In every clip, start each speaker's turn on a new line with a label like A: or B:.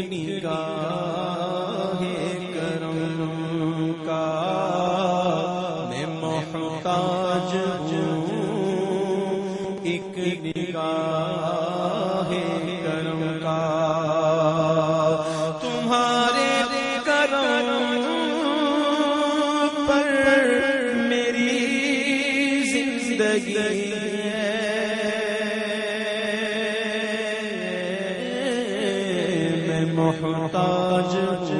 A: نگاہ محتاج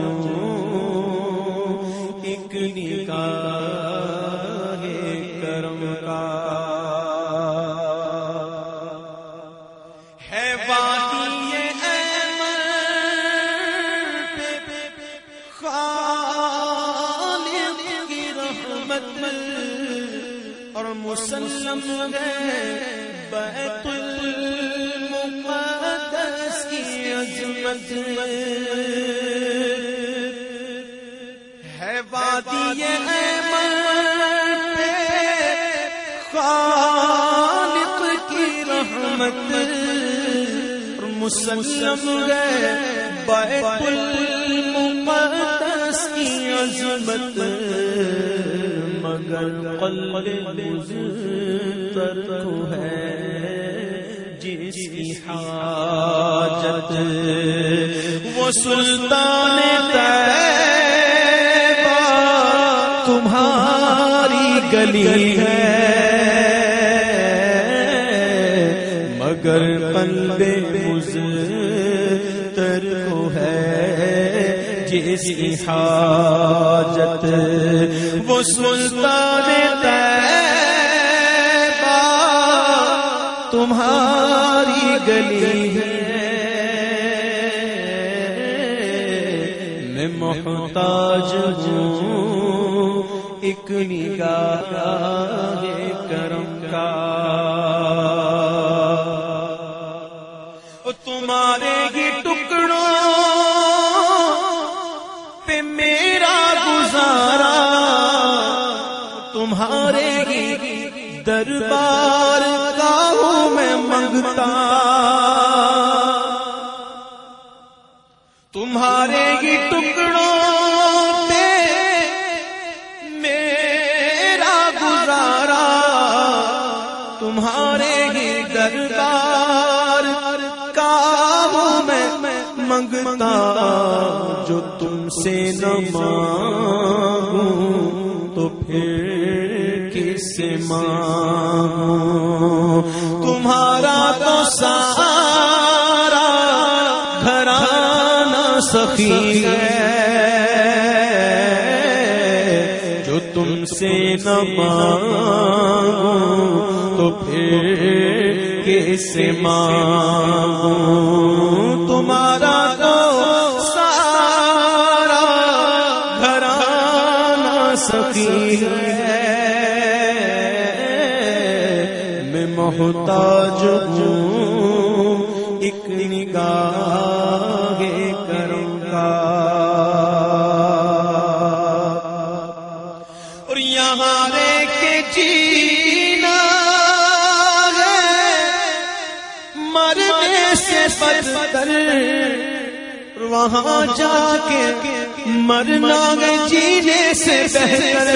A: ایک نکاح کرم کا ہے خالق کی رحمت اور مسلم ہے بیت عظمت ہے وادی خالق کی رحمت مسلم ہے بیت المقدس کی عظمت، مگر قلب مزتر کو ہے۔ جس کی حاجت وہ سلطان تمہاری گلی ہے۔ مگر قلب مزتر کو ہے جس کی حاجت وہ سلطان طیبہ تمہاری گلی ہے۔ میں محتاج ہوں۔ ایک نگاہ کرم کا۔ تمہارے ہی ٹکڑوں پہ میرا گزارا۔ تمہارے ہی دربار منگتا تمہارے ہی ٹکڑوں پہ میرا گزارا۔ تمہارے ہی دربار کا ہوں میں منگتا جو تم سے نہ مانگوں تو پھر کس سے مانگوں۔ تمہارا سخی ہے۔ جو تم سے نہ مانگوں تو پھر کس سے تمہارا تو سارا گھرانہ سخی ہے۔ میں محتاج ہوں، ایک نگاہ کرم کا اور یہاں رے کے جینا ہے۔ مرنے سے بدتر وہاں جا کے مرنا گے جینے سے بہتر۔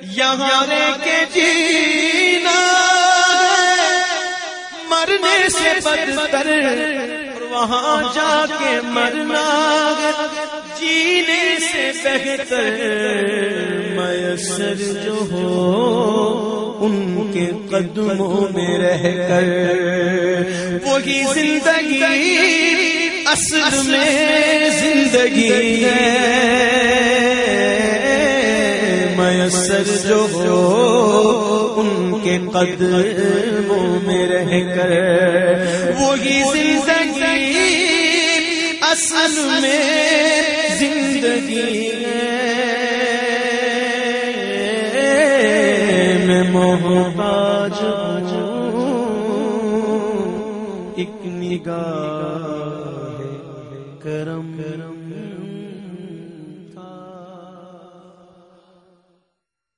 A: یہاں رے کے جینا مرنے سے بدتر وہاں جا کے مرنا جینے سے بہتر میسر جو ہو ان کے قدموں میں رہ کر۔ وہی زندگی اصل میں زندگی میسر جو ہو ان کے قدموں میں رہ کر وہی زندگی اصل میں زندگی میں محتاج ایک نگاہ کرم